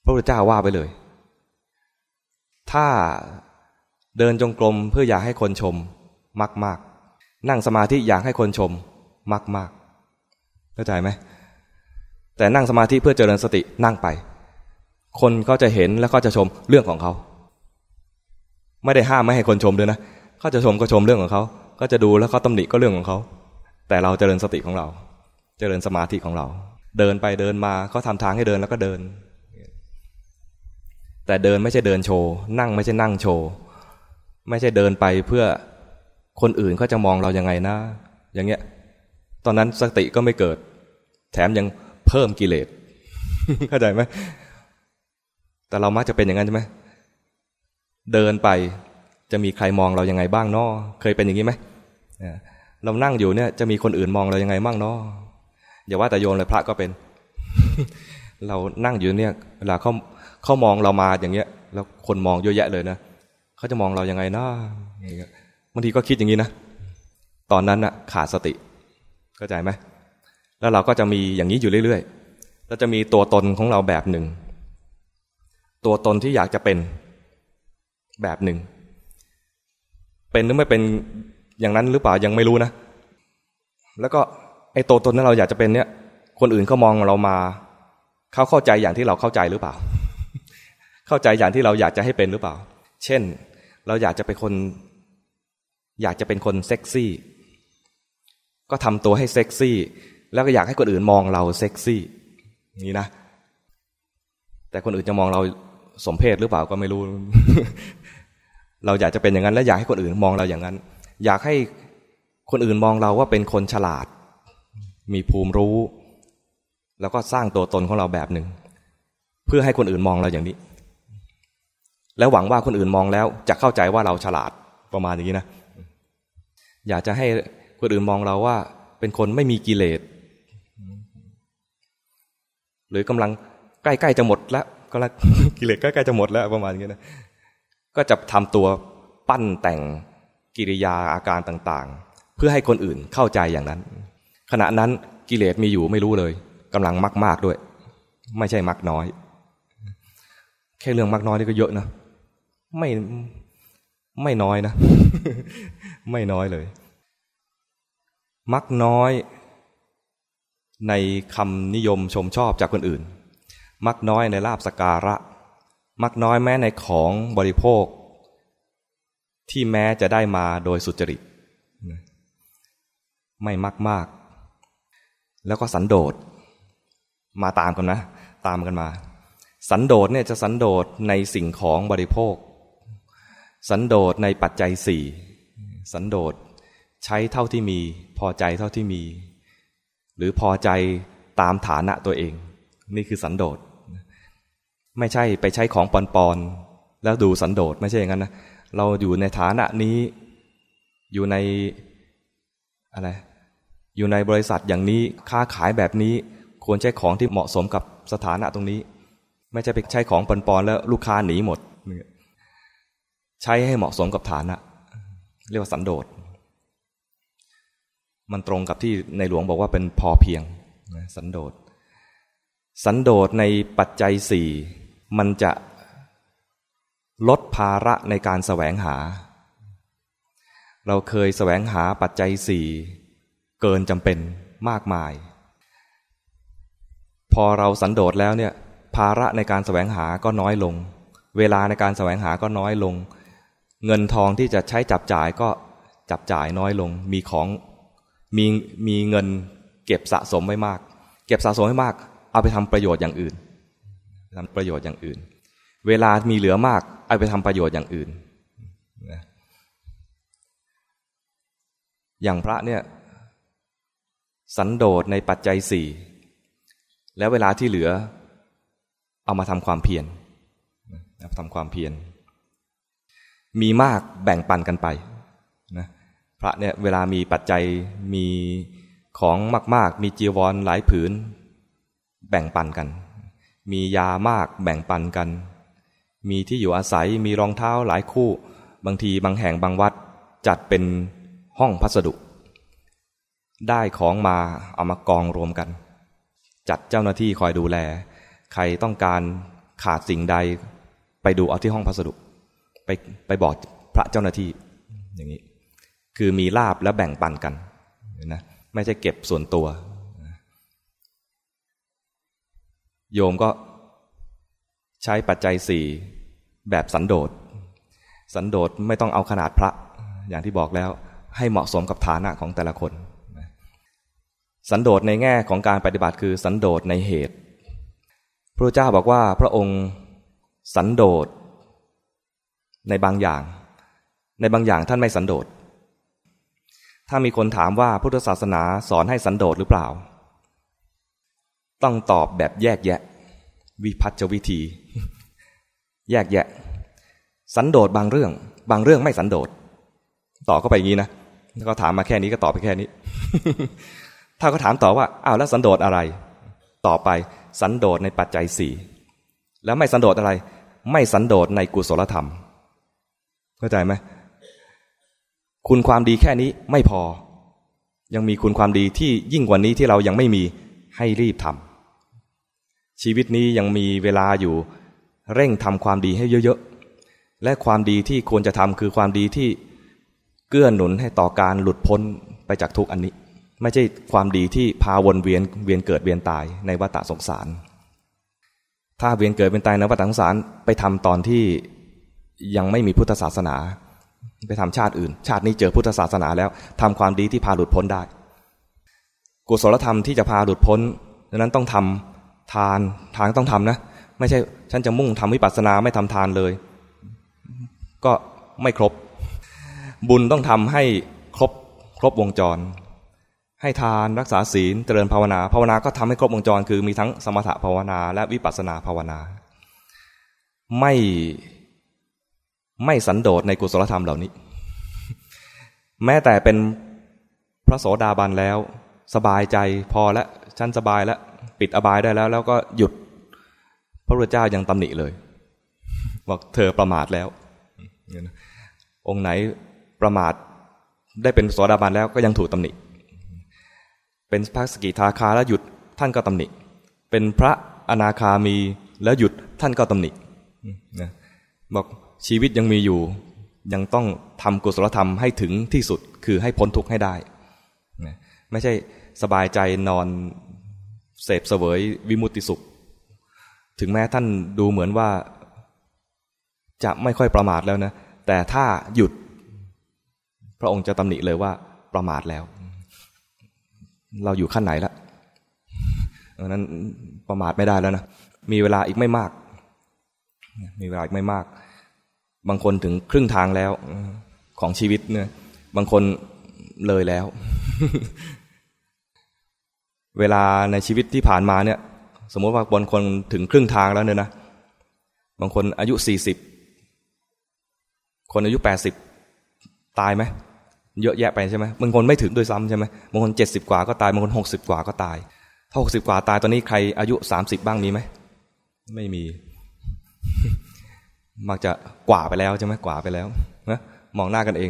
พระพุทธเจ้าว่าไปเลย ถ้าเดินจงกรมเพื่ออยากให้คนชมมากมากนั่งสมาธิอยากให้คนชมมากมากเข้าใจไหม แต่นั่งสมาธิเพื่อเจริญสตินั่งไป คนก็จะเห็นแล้วก็จะชมเรื่องของเขา ไม่ได้ห้ามไม่ให้คนชมด้วยนะเขาจะชมก็ชมเรื่องของเขา ก็จะดูแล้วเขาตำหนิก็เรื่องของเขา แต่เราจเจริญสติของเราจเจริญสมาธิของเรา เดินไปเดินมาเขาทาทางให้เดินแล้วก็เดิน แต่เดินไม่ใช่เดินโชว์นั่งไม่ใช่นั่งโชว์ไม่ใช่เดินไปเพื่อคนอื่นเขาจะมองเรายังไงนะ อย่างเงี้ย ตอนนั้นสติก็ไม่เกิด แถมยังเพิ่มกิเลสเข้าใจไหมแต่เรามักจะเป็นอย่างนั้นใช่ไหมเดินไปจะมีใครมองเรายังไงบ้างนาะเคยเป็นอย่างนี้ไหม เรานั่งอยู่เนี่ยจะมีคนอื่นมองเรายังไงบ้างเนาะอย่าว่าแต่โยนเลยพระก็เป็น เรานั่งอยู่เนี่ยเวลาเขาเขามองเรามาอย่างเงี้ย แล้วคนมองเยอะแยะเลยนะเขาจะมองเรายังไงนาะบางทีก็คิดอย่างนี้นะตอนนั้นน่ะขาดสติเข้าใจไหมแล้วเราก็จะมีอย่างนี้อยู่เรื่อยๆเราจะมีตัวตนของเราแบบหนึ่ง ตัวตนที่อยากจะเป็นแบบหนึ่ง เป็นหรือไม่เป็น อย่างนั้นหรือเปล่ายังไม่รู้นะ แล้วก็ไอ้ตัวตนนั้นเราอยากจะเป็นเนี่ย คนอื่นเขามองเรามาเขาเข้าใจอย่างที่เราเข้าใจหรือเปล่า เข้าใจอย่างที่เราอยากจะให้เป็นหรือเปล่า เช่น เราอยากจะเป็นคน อยากจะเป็นคนเซ็กซี่ ก็ทำตัวให้เซ็กซี่ แล้วก็อยากให้คนอื่นมองเราเซ็กซี่นี่นะ แต่คนอื่นจะมองเราสมเพศหรือเปล่าก็ไม่รู้ เราอยากจะเป็นอย่างนั้น และอยากให้คนอื่นมองเราอย่างนั้น อยากให้คนอื่นมองเราว่าเป็นคนฉลาด มีภูมิรู้ แล้วก็สร้างตัวตนของเราแบบหนึ่ง เพื่อให้คนอื่นมองเราอย่างนี้ แล้วหวังว่าคนอื่นมองแล้วจะเข้าใจว่าเราฉลาดประมาณอย่างนี้นะ อยากจะให้คนอื่นมองเราว่า เป็นคนไม่มีกิเลสหรือกำลังใกล้ๆจะหมดแล้วก็ล้วกิเลสใกล้ๆจะหมดแล้วประมาณนี้นะก็จะทำตัวปั้นแต่ง กิริยาอาการต่างๆ เพื่อให้คนอื่นเข้าใจอย่างนั้น ขณะนั้นกิเลสมีอยู่ไม่รู้เลยกำลังมากมากด้วย ไม่ใช่มักน้อย แค่เรื่องมักน้อยนี่ก็เยอะนะไม่ไม่น้อยนะ ไม่น้อยเลย มักน้อย ในคำนิยมชมชอบจากคนอื่น มักน้อยในลาบสการะ มักน้อยแม้ในของบริโภค ที่แม้จะได้มาโดยสุจริต ไม่มักมาก แล้วก็สันโดษ มาตามกันนะ ตามกันมา สันโดษเนี่ยจะสันโดษในสิ่งของบริโภค สันโดษในปัจจัยสี่สันโดษใช้เท่าที่มี พอใจเท่าที่มี หรือพอใจตามฐานะตัวเอง นี่คือสันโดษ ไม่ใช่ไปใช้ของปอนปอนแล้วดูสันโดษไม่ใช่อย่างนั้นนะ เราอยู่ในฐานะนี้ อยู่ในอะไรอยู่ในบริษัทอย่างนี้ค้าขายแบบนี้ ควรใช้ของที่เหมาะสมกับสถานะตรงนี้ ไม่ใช่ไปใช้ของปอนๆแล้วลูกค้าหนีหมด ใช้ให้เหมาะสมกับฐานะ เรียกว่าสันโดษมันตรงกับที่ในหลวงบอกว่าเป็นพอเพียงสันโดษสันโดษในปัจจัยสี่มันจะ ลดภาระในการแสวงหา เราเคยแสวงหาปัจจัยสี่เกินจำเป็นมากมาย พอเราสันโดษแล้วเนี่ยภาระในการแสวงหาก็น้อยลง เวลาในการแสวงหาก็น้อยลง เงินทองที่จะใช้จับจ่ายก็จับจ่ายน้อยลง มีของมีมีเงินเก็บสะสมไว้มาก เก็บสะสมไว้มาก เอาไปทำประโยชน์อย่างอื่นทำประโยชน์อย่างอื่น เวลามีเหลือมาก เอาไปทำประโยชน์อย่างอื่นอย่างพระเนี่ยสันโดษในปัจจัยสี่แล้วเวลาที่เหลือ เอามาทำความเพียรทำความเพียรมีมากแบ่งปันกันไปนะพระเนี่ยเวลามีปัจจัยมีของมาก ๆ มีจีวรหลายผืน แบ่งปันกัน มียามากแบ่งปันกัน มีที่อยู่อาศัยมีรองเท้าหลายคู่ บางทีบางแห่งบางวัดจัดเป็นห้องพัสดุ ได้ของมาเอามากองรวมกัน จัดเจ้าหน้าที่คอยดูแล ใครต้องการขาดสิ่งใด ไปดูเอาที่ห้องพัสดุ ไปไปบอกพระเจ้าหน้าที่อย่างนี้ คือมีลาบแล้วแบ่งปันกันนะไม่ใช่เก็บส่วนตัว โยมก็ ใช้ปัจจัยสี่แบบสันโดษ สันโดษไม่ต้องเอาขนาดพระ อย่างที่บอกแล้วให้เหมาะสมกับฐานะของแต่ละคน สันโดษในแง่ของการปฏิบัติคือสันโดษในเหตุ พระเจ้าบอกว่าพระองค์สันโดษในบางอย่าง ในบางอย่างท่านไม่สันโดษ ถ้ามีคนถามว่าพุทธศาสนาสอนให้สันโดษหรือเปล่า ต้องตอบแบบแยกแยะ วิพัฒจวิธี แยกแยะ สันโดษบางเรื่อง บางเรื่องไม่สันโดษต่อเข้าไปอย่างนี้นะแล้วก็ถามมาแค่นี้ก็ตอบไปแค่นี้ ถ้าเขาถามต่อว่าอ้าวแล้วสันโดษอะไร ต่อไปสันโดษในปัจจัยสี่แล้วไม่สันโดษอะไร ไม่สันโดษในกุศลธรรม เข้าใจไหมคุณความดีแค่นี้ไม่พอ ยังมีคุณความดีที่ยิ่งกว่านี้ที่เรายังไม่มีให้รีบทำ ชีวิตนี้ยังมีเวลาอยู่ เร่งทำความดีให้เยอะๆ และความดีที่ควรจะทำคือความดีที่เกื้อหนุนให้ต่อการหลุดพ้นไปจากทุกอันนี้ ไม่ใช่ความดีที่พาวนเวียนเวียนเกิดเวียนตายในวัฏสงสาร ถ้าเวียนเกิดเวียนตายในวัฏสงสารไปทำตอนที่ยังไม่มีพุทธศาสนา ไปทำชาติอื่น ชาตินี้เจอพุทธศาสนาแล้วทำความดีที่พาหลุดพ้นได้ กุศลธรรมที่จะพาหลุดพ้นดังนั้นต้องทำ ทานทานต้องทำนะ ไม่ใช่ฉันจะมุ่งทำวิปัสสนาไม่ทำทานเลย ก็ไม่ครบ บุญต้องทำให้ครบครบวงจร ให้ทานรักษาศีลเจริญภาวนา ภาวนาก็ทำให้ครบวงจร คือมีทั้งสมถะภาวนา และวิปัสสนาภาวนา ไม่ไม่สันโดษในกุศลธรรมเหล่านี้ แม้แต่เป็นพระโสดาบันแล้ว สบายใจพอแล้วฉันสบายแล้ว ปิดอบายได้แล้ว แล้วก็หยุด พระพุทธเจ้ายังตำหนิเลยบอกเธอประมาทแล้ว องค์ไหนประมาทได้เป็นโสดาบันแล้วก็ยังถูกตำหนิ เป็นพระสกิทาคาแล้วหยุดท่านก็ตำหนิ เป็นพระอนาคามีแล้วหยุดท่านก็ตำหนินะบอกชีวิตยังมีอยู่ ยังต้องทำกุศลธรรมให้ถึงที่สุดคือให้พ้นทุกข์ให้ได้นะไม่ใช่สบายใจนอน เสพเสวยวิมุตติสุข ถึงแม้ท่านดูเหมือนว่า จะไม่ค่อยประมาทแล้วนะ แต่ถ้าหยุด พระองค์จะตำหนิเลยว่าประมาทแล้ว เราอยู่ขั้นไหนละดังนั้นประมาทไม่ได้แล้วนะ มีเวลาอีกไม่มาก มีเวลาอีกไม่มาก บางคนถึงครึ่งทางแล้วของชีวิตเนี่ย บางคนเลยแล้ว เวลาในชีวิตที่ผ่านมาเนี่ย สมมติว่าบางคนถึงครึ่งทางแล้วเนี่ยนะ บางคนอายุสี่สิบคนอายุแปดสิบตายไหมเยอะแยะไปใช่ไหมบางคนไม่ถึงด้วยซ้ำใช่ไหมบางคนเจ็ดสิบกว่าก็ตายบางคนหกสิบกว่าก็ตาย ถ้าหกสิบกว่าตายตอนนี้ใครอายุสามสิบบ้างมีไหมไม่มี มักจะกว่าไปแล้วใช่ไหมกว่าไปแล้วนะมองหน้ากันเอง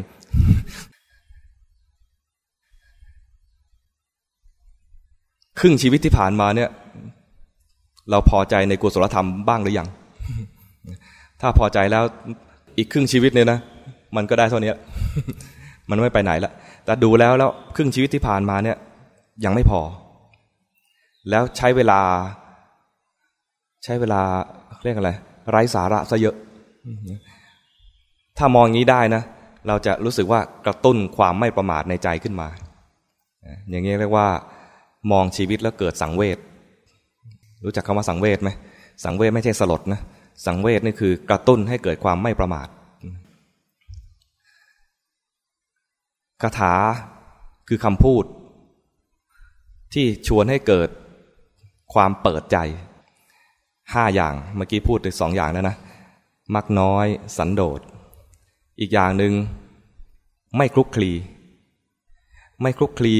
ครึ่งชีวิตที่ผ่านมาเนี่ย เราพอใจในกุศลธรรมบ้างหรือยัง ถ้าพอใจแล้วอีกครึ่งชีวิตเนี่ยนะ มันก็ได้เท่านี้มันไม่ไปไหนละแต่ดูแล้วแล้วครึ่งชีวิตที่ผ่านมาเนี่ย ยังไม่พอ แล้วใช้เวลา ใช้เวลาเรียกอะไรไร้สาระซะเยอะ ถ้ามองงี้ได้นะ เราจะรู้สึกว่ากระตุ้นความไม่ประมาทในใจขึ้นมา อย่างนี้เรียกว่า มองชีวิตแล้วเกิดสังเวชรู้จักคำว่าสังเวชไหมสังเวชไม่ใช่สลดนะสังเวชนี่คือกระตุ้นให้เกิดความไม่ประมาทคาถาคือคำพูด ที่ชวนให้เกิดความเปิดใจห้าอย่างเมื่อกี้พูดถึงสองอย่างแล้วนะมักน้อยสันโดษ อีกอย่างหนึ่งไม่คลุกคลี ไม่คลุกคลี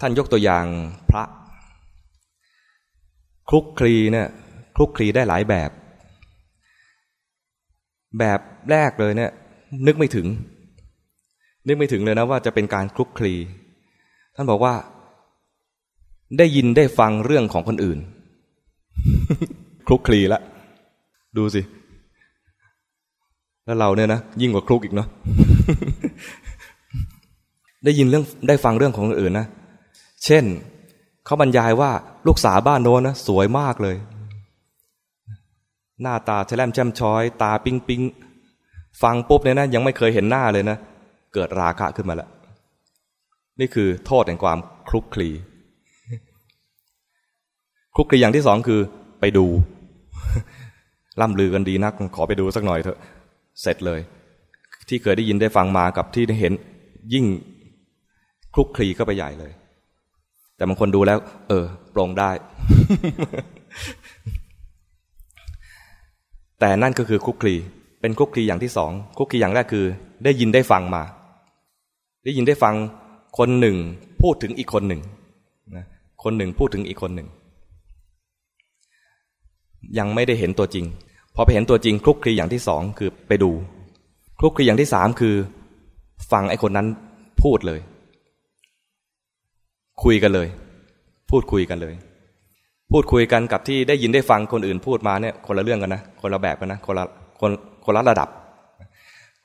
ท่านยกตัวอย่างพระคลุกคลีเนี่ยคลุกคลีได้หลายแบบ แบบแรกเลยเนี่ย นึกไม่ถึง นึกไม่ถึงเลยนะว่าจะเป็นการคลุกคลี ท่านบอกว่า ได้ยินได้ฟังเรื่องของคนอื่น คลุกคลีละดูสิ แล้วเราเนี่ยนะยิ่งกว่าคลุกอีกเนาะได้ยินเรื่องได้ฟังเรื่องของคนอื่นนะ เช่นเขาบรรยายว่าลูกสาวบ้านโน้นนะสวยมากเลย หน้าตาแฉลมแช่มช้อย ตาปิ๊งปิ๊งฟังปุ๊บเนี่ยนะยังไม่เคยเห็นหน้าเลยนะเกิดราคะขึ้นมาแล้ว นี่คือโทษแห่งความคลุกคลีคลุกคลีอย่างที่สองคือ ไปดูล่ำลือกันดีนัก ขอไปดูสักหน่อยเถอะ เสร็จเลย ที่เคยได้ยินได้ฟังมากับที่ได้เห็นยิ่งคลุกคลีก็ไปใหญ่เลย แต่บางคนดูแล้ว เออปรงได้ แต่นั่นก็คือคุกคลีเป็นคุกคลีอย่างที่สองคุกคลีอย่างแรกคือ ได้ยินได้ฟังมา ได้ยินได้ฟังคนหนึ่ง พูดถึงอีกคนหนึ่งนะคนหนึ่งพูดถึงอีกคนหนึ่ง ยังไม่ได้เห็นตัวจริง พอไปเห็นตัวจริงคลุกคลีอย่างที่สองคือไปดูคลุกคลีอย่างที่สามคือ ฟังไอ้คนนั้นพูดเลย คุยกันเลย พูดคุยกันเลย พูดคุยกันกับที่ได้ยินได้ฟังคนอื่นพูดมาเนี่ยคนละเรื่องกันนะ คนละแบบกันนะคนละคนคนละระดับ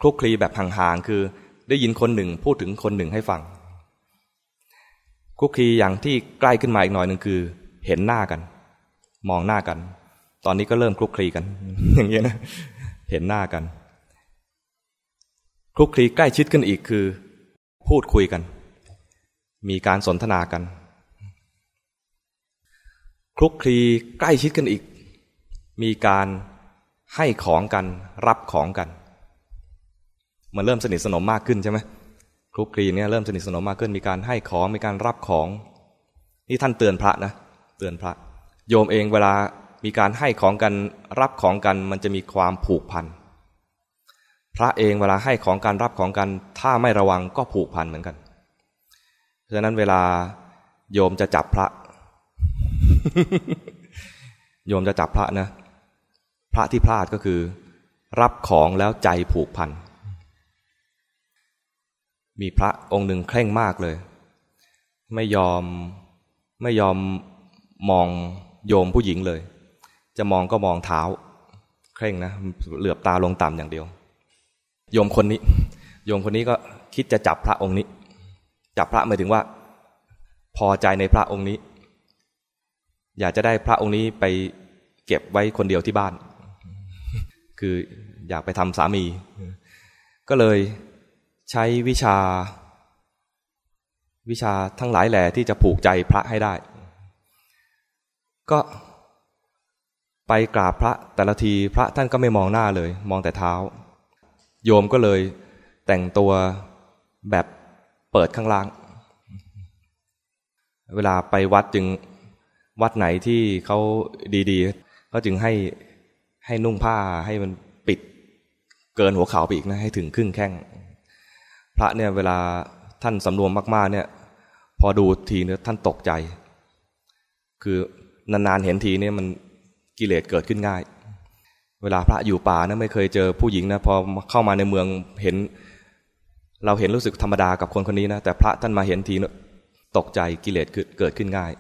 คลุกคลีแบบห่างๆคือได้ยินคนหนึ่งพูดถึงคนหนึ่งให้ฟังคลุกคลีอย่างที่ใกล้ขึ้นมาอีกหน่อยหนึ่งคือ เห็นหน้ากัน มองหน้ากัน ตอนนี้ก็เริ่มคลุกคลีกัน อย่างเงี้ยนะเห็นหน้ากันคลุกคลีใกล้ชิดกันอีกคือ พูดคุยกัน มีการสนทนากันคลุกคลีใกล้ชิดกันอีก มีการให้ของกันรับของกัน มันเริ่มสนิทสนมมากขึ้นใช่ไหมคลุกคลีเนี่ยเริ่มสนิทสนมมากขึ้น มีการให้ของมีการรับของ นี่ท่านเตือนพระนะ เตือนพระ โยมเองเวลามีการให้ของกันรับของกัน มันจะมีความผูกพันพระเองเวลาให้ของการรับของกัน ถ้าไม่ระวังก็ผูกพันเหมือนกัน ฉะนั้นเวลาโยมจะจับพระ โยมจะจับพระนะ พระที่พลาดก็คือ รับของแล้วใจผูกพัน มีพระองค์หนึ่งเคร่งมากเลย ไม่ยอมไม่ยอมมองโยมผู้หญิงเลย จะมองก็มองเท้า เคร่งนะ เหลือบตาลงต่ำอย่างเดียว โยมคนนี้ โยมคนนี้ก็คิดจะจับพระองค์นี้ จับพระหมายถึงว่า พอใจในพระองค์นี้ อยากจะได้พระองค์นี้ไปเก็บไว้คนเดียวที่บ้าน คืออยากไปทำสามี ก็เลยใช้วิชา วิชาทั้งหลายแหล่ที่จะผูกใจพระให้ได้ ก็ไปกราบพระแต่ละทีพระท่านก็ไม่มองหน้าเลย มองแต่เท้า โยมก็เลยแต่งตัวแบบ เปิดข้างล่าง เวลาไปวัดจึงวัดไหนที่เขาดีๆเขาจึงให้ให้นุ่งผ้าให้มันปิดเกินหัวเข่าไปอีกนะให้ถึงครึ่งแข้ง พระเนี่ยเวลาท่านสำรวมมากๆเนี่ย พอดูทีเนี่ยท่านตกใจ คือนานๆเห็นทีเนี่ยมันกิเลสเกิดขึ้นง่าย เวลาพระอยู่ป่านะไม่เคยเจอผู้หญิงนะพอเข้ามาในเมืองเห็น เราเห็นรู้สึกธรรมดากับคนคนนี้นะแต่พระท่านมาเห็นทีตกใจกิเลสเกิดขึ้นง่าย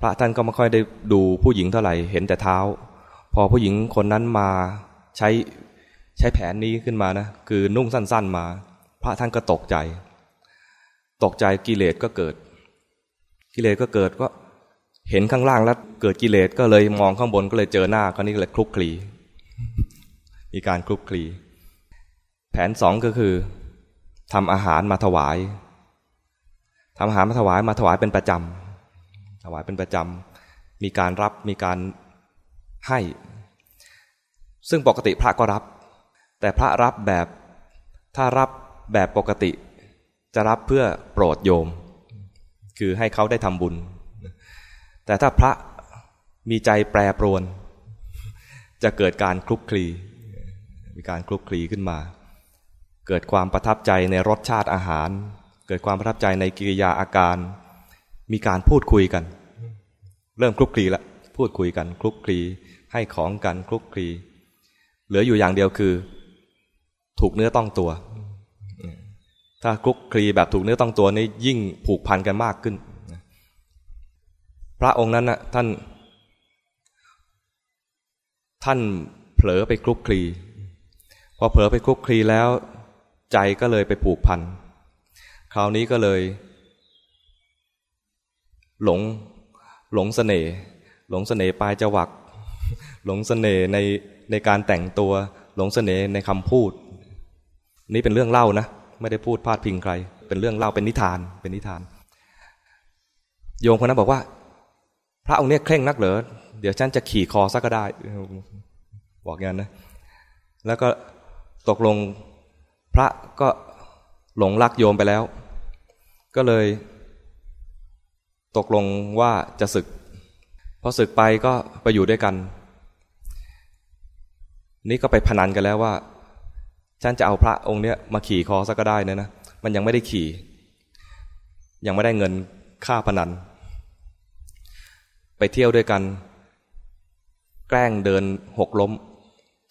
พระท่านก็ไม่ค่อยได้ดูผู้หญิงเท่าไหร่เห็นแต่เท้า พอผู้หญิงคนนั้นมาใช้ใช้แผนนี้ขึ้นมานะคือนุ่งสั้น ๆมา พระท่านก็ตกใจ ตกใจกิเลสก็เกิด กิเลสก็เกิดก็เห็นข้างล่างแล้วเกิดกิเลสก็เลยมองข้างบนก็เลยเจอหน้าคราวนี้เลยคลุกคลีมีการคลุกคลีแผนสองก็คือ ทำอาหารมาถวายทำอาหารมาถวายมาถวายเป็นประจำถวายเป็นประจำมีการรับมีการให้ ซึ่งปกติพระก็รับ แต่พระรับแบบถ้ารับแบบปกติ จะรับเพื่อโปรดโยม คือให้เขาได้ทำบุญ แต่ถ้าพระมีใจแปรปรวน จะเกิดการคลุกคลี มีการคลุกคลีขึ้นมา เกิดความประทับใจในรสชาติอาหาร เกิดความประทับใจในกิริยาอาการ มีการพูดคุยกัน เริ่มคลุกคลีแล้วพูดคุยกันคลุกคลีให้ของกันคลุกคลีเหลืออยู่อย่างเดียวคือ ถูกเนื้อต้องตัว ถ้าคลุกคลีแบบถูกเนื้อต้องตัวนี้ยิ่งผูกพันกันมากขึ้น พระองค์นั้นนะท่าน ท่านเผลอไปคลุกคลีพอเผลอไปคลุกคลีแล้ว ใจก็เลยไปผูกพัน คราวนี้ก็เลย หลงหลงสเสน่ห์หลงสเสน่ห์ปลายจวัก หลงสเสน่ห์ในในการแต่งตัว หลงสเสน่ห์ในคำพูด นี่เป็นเรื่องเล่านะ ไม่ได้พูดพาดพิงใคร เป็นเรื่องเล่าเป็นนิทานเป็นนิทาน โยมคนนั้นบอกว่า พระองค์เนี้ยเคร่งนักเหรอเดี๋ยวฉันจะขี่คอซะก็ได้ บอกงั้นนะ แล้วก็ตกลง พระก็หลงรักโยมไปแล้ว ก็เลย ตกลงว่าจะศึก พอศึกไปก็ไปอยู่ด้วยกัน นี่ก็ไปพนันกันแล้วว่า ฉันจะเอาพระองค์เนี้ยมาขี่คอสักก็ได้นะนะ มันยังไม่ได้ขี่ ยังไม่ได้เงินค่าพนัน ไปเที่ยวด้วยกัน แกล้งเดินหกล้ม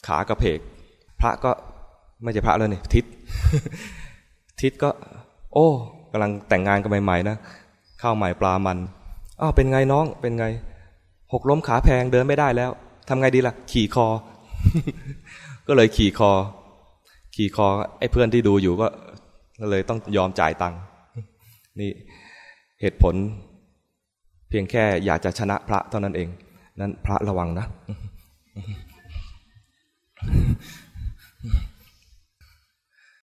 ขากระเพก พระก็ ไม่ใช่พระแล้วนี่ทิศทิศก็ โอ้กำลังแต่งงานกันใหม่ๆนะข้าวใหม่ปลามันอ้าวเป็นไงน้องเป็นไง หกล้มขาแพงเดินไม่ได้แล้วทำไงดีละ่ะ ขี่คอ ก็เลยขี่คอ ขี่คอ ไอ้เพื่อนที่ดูอยู่ก็เลยต้องยอมจ่ายตังค์นี่เหตุผล เพียงแค่อยากจะชนะพระเท่านั้นเอง นั้นพระระวังนะ